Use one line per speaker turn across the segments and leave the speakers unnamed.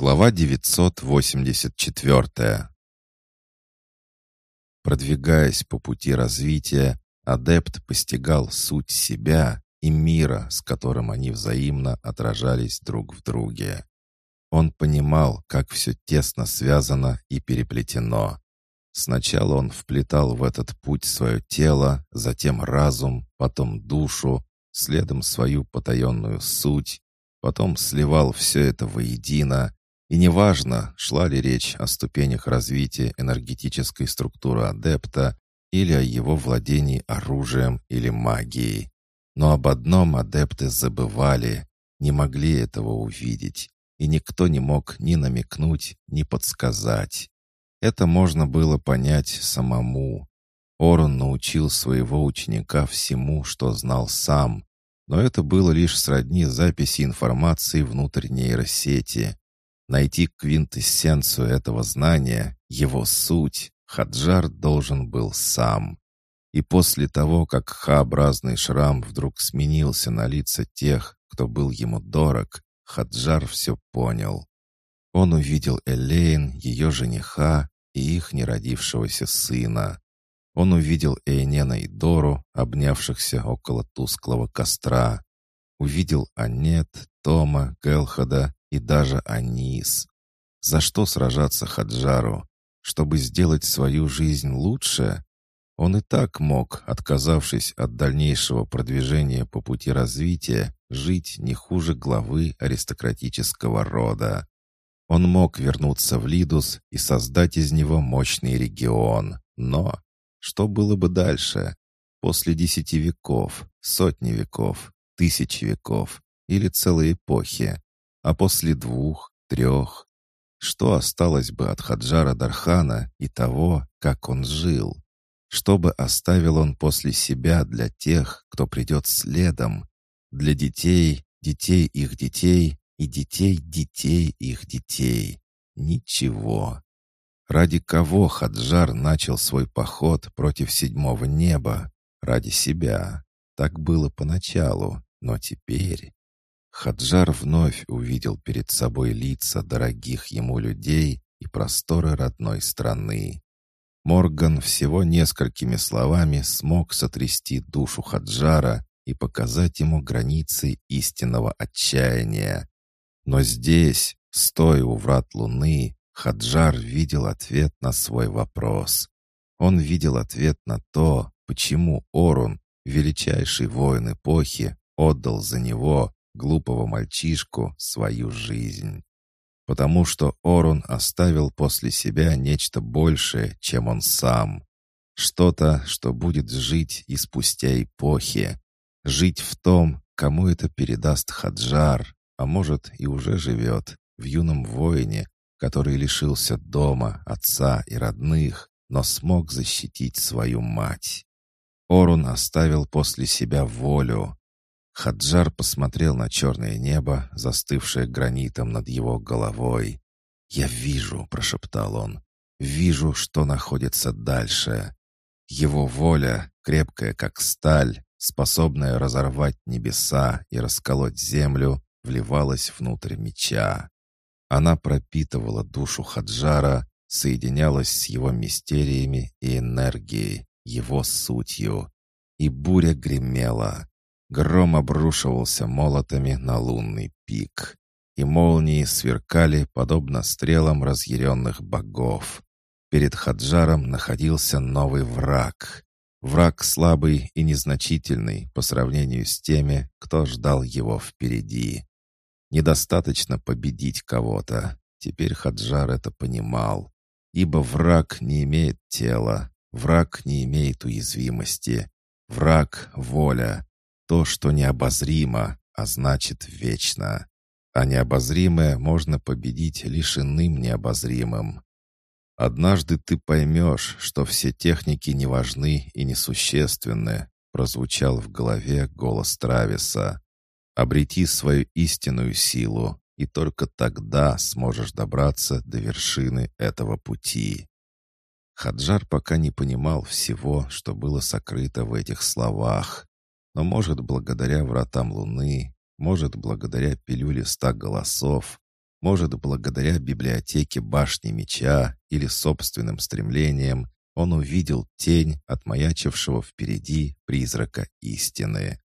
Глава 984 Продвигаясь по пути развития, адепт постигал суть себя и мира, с которым они взаимно отражались друг в друге. Он понимал, как все тесно связано и переплетено. Сначала он вплетал в этот путь свое тело, затем разум, потом душу, следом свою потаенную суть, потом сливал все это воедино, и неважно, шла ли речь о ступенях развития энергетической структуры адепта или о его владении оружием или магией. Но об одном адепты забывали, не могли этого увидеть, и никто не мог ни намекнуть, ни подсказать. Это можно было понять самому. Орон научил своего ученика всему, что знал сам, но это было лишь сродни записи информации внутрь нейросети. Найти квинтэссенцию этого знания, его суть, Хаджар должен был сам. И после того, как Х-образный шрам вдруг сменился на лица тех, кто был ему дорог, Хаджар все понял. Он увидел Элейн, ее жениха и их неродившегося сына. Он увидел Эйнена и Дору, обнявшихся около тусклого костра. Увидел Анет, Тома, Гелхада и даже Анис. За что сражаться Хаджару? Чтобы сделать свою жизнь лучше? Он и так мог, отказавшись от дальнейшего продвижения по пути развития, жить не хуже главы аристократического рода. Он мог вернуться в Лидус и создать из него мощный регион. Но что было бы дальше? После десяти веков, сотни веков, тысячи веков или целой эпохи? А после двух, трех, что осталось бы от Хаджара Дархана и того, как он жил? Что бы оставил он после себя для тех, кто придет следом? Для детей, детей их детей и детей детей их детей? Ничего. Ради кого Хаджар начал свой поход против седьмого неба? Ради себя. Так было поначалу, но теперь... Хаджар вновь увидел перед собой лица дорогих ему людей и просторы родной страны. Морган всего несколькими словами смог сотрясти душу Хаджара и показать ему границы истинного отчаяния. Но здесь, стоя у врат луны, Хаджар видел ответ на свой вопрос. Он видел ответ на то, почему Орун, величайший воин эпохи, отдал за него, глупого мальчишку, свою жизнь. Потому что Орун оставил после себя нечто большее, чем он сам. Что-то, что будет жить и спустя эпохи. Жить в том, кому это передаст Хаджар, а может и уже живет, в юном воине, который лишился дома, отца и родных, но смог защитить свою мать. Орун оставил после себя волю, Хаджар посмотрел на черное небо, застывшее гранитом над его головой. «Я вижу», — прошептал он, — «вижу, что находится дальше. Его воля, крепкая как сталь, способная разорвать небеса и расколоть землю, вливалась внутрь меча. Она пропитывала душу Хаджара, соединялась с его мистериями и энергией, его сутью. И буря гремела. Гром обрушивался молотами на лунный пик, и молнии сверкали, подобно стрелам разъяренных богов. Перед Хаджаром находился новый враг. Враг слабый и незначительный по сравнению с теми, кто ждал его впереди. Недостаточно победить кого-то. Теперь Хаджар это понимал. Ибо враг не имеет тела, враг не имеет уязвимости. Враг — воля, то, что необозримо, а значит вечно. А необозримое можно победить лишь иным необозримым. «Однажды ты поймешь, что все техники не важны и несущественны», прозвучал в голове голос Трависа. «Обрети свою истинную силу, и только тогда сможешь добраться до вершины этого пути». Хаджар пока не понимал всего, что было сокрыто в этих словах, но, может, благодаря вратам Луны, может, благодаря пилюле ста голосов, Может, благодаря библиотеке башни меча или собственным стремлениям, он увидел тень отмаячившего впереди призрака истины.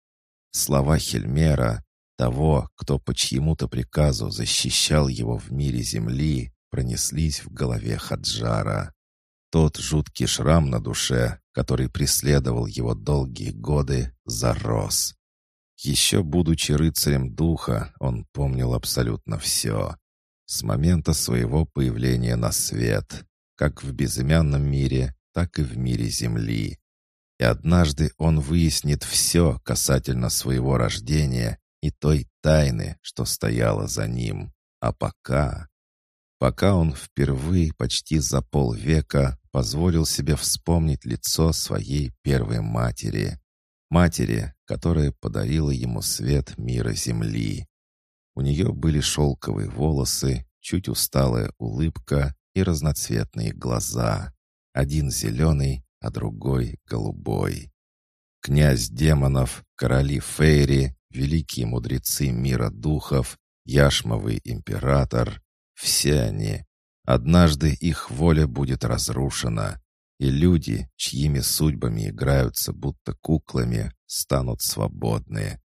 Слова Хельмера, того, кто по чьему-то приказу защищал его в мире земли, пронеслись в голове Хаджара. Тот жуткий шрам на душе, который преследовал его долгие годы, зарос. Еще будучи рыцарем духа, он помнил абсолютно все. С момента своего появления на свет, как в безымянном мире, так и в мире Земли. И однажды он выяснит все касательно своего рождения и той тайны, что стояла за ним. А пока... Пока он впервые почти за полвека позволил себе вспомнить лицо своей первой матери. Матери, которая подарила ему свет мира Земли. У нее были шелковые волосы, чуть усталая улыбка и разноцветные глаза. Один зеленый, а другой голубой. Князь демонов, короли Фейри, великие мудрецы мира духов, яшмовый император — все они. Однажды их воля будет разрушена, и люди, чьими судьбами играются будто куклами, станут свободны.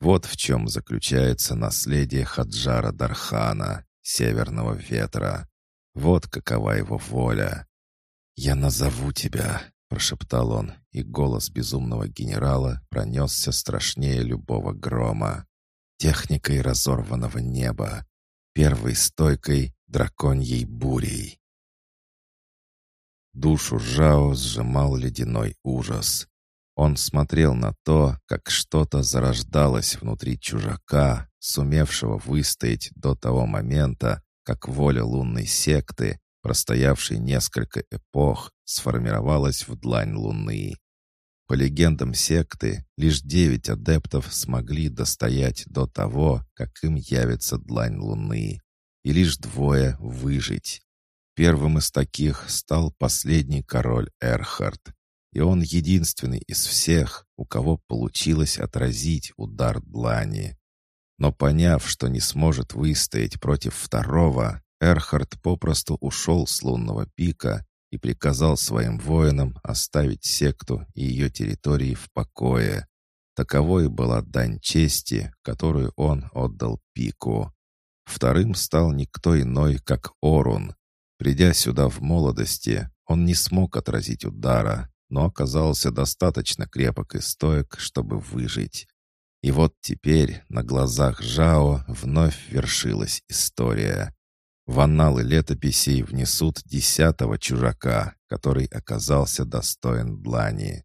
Вот в чем заключается наследие Хаджара Дархана, северного ветра. Вот какова его воля. «Я назову тебя», — прошептал он, и голос безумного генерала пронесся страшнее любого грома. Техникой разорванного неба, первой стойкой драконьей бурей. Душу Жао сжимал ледяной ужас. Он смотрел на то, как что-то зарождалось внутри чужака, сумевшего выстоять до того момента, как воля лунной секты, простоявшей несколько эпох, сформировалась в длань Луны. По легендам секты, лишь девять адептов смогли достоять до того, как им явится длань Луны, и лишь двое выжить. Первым из таких стал последний король Эрхард, и он единственный из всех, у кого получилось отразить удар длани. Но поняв, что не сможет выстоять против второго, Эрхард попросту ушел с лунного пика и приказал своим воинам оставить секту и ее территории в покое. Таковой была дань чести, которую он отдал пику. Вторым стал никто иной, как Орун. Придя сюда в молодости, он не смог отразить удара, но оказался достаточно крепок и стоек, чтобы выжить. И вот теперь на глазах Жао вновь вершилась история. В анналы летописей внесут десятого чужака, который оказался достоин длани.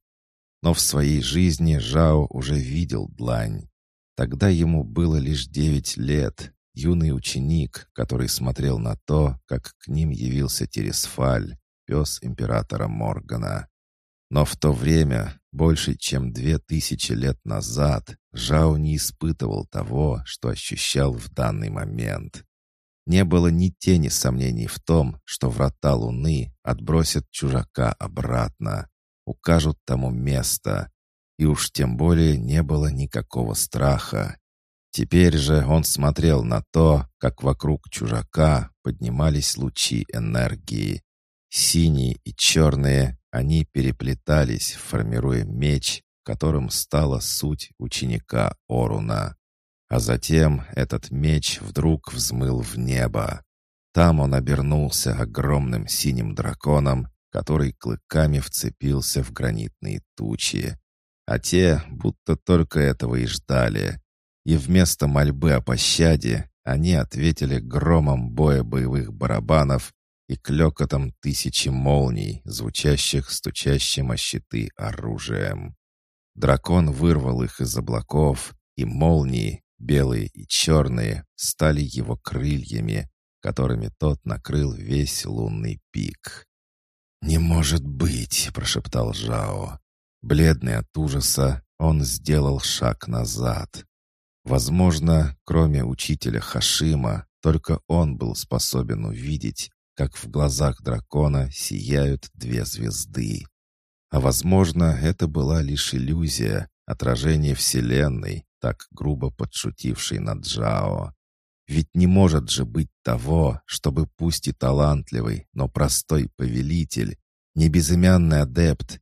Но в своей жизни Жао уже видел длань. Тогда ему было лишь девять лет, юный ученик, который смотрел на то, как к ним явился Тересфаль, пес императора Моргана. Но в то время, больше чем две тысячи лет назад, Жао не испытывал того, что ощущал в данный момент. Не было ни тени сомнений в том, что врата Луны отбросят чужака обратно, укажут тому место, и уж тем более не было никакого страха. Теперь же он смотрел на то, как вокруг чужака поднимались лучи энергии. Синие и черные, они переплетались, формируя меч, которым стала суть ученика Оруна. А затем этот меч вдруг взмыл в небо. Там он обернулся огромным синим драконом, который клыками вцепился в гранитные тучи. А те будто только этого и ждали. И вместо мольбы о пощаде они ответили громом боя боевых барабанов и клекотом тысячи молний, звучащих стучащим о щиты оружием. Дракон вырвал их из облаков, и молнии, белые и черные, стали его крыльями, которыми тот накрыл весь лунный пик. «Не может быть!» — прошептал Жао. Бледный от ужаса, он сделал шаг назад. Возможно, кроме учителя Хашима, только он был способен увидеть, как в глазах дракона сияют две звезды. А возможно, это была лишь иллюзия, отражение Вселенной, так грубо подшутившей над Джао. Ведь не может же быть того, чтобы пусть и талантливый, но простой повелитель, не безымянный адепт и